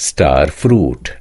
star fruit.